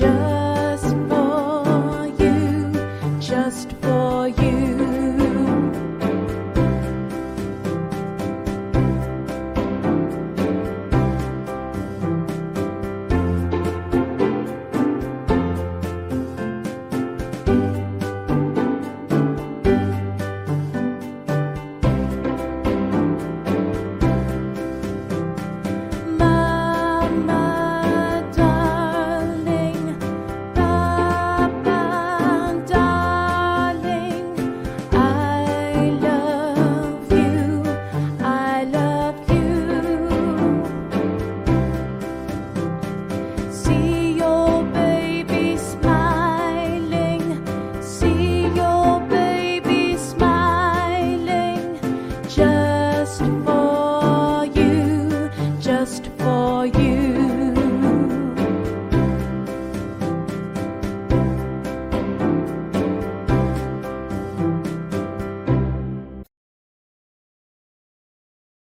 just just for you.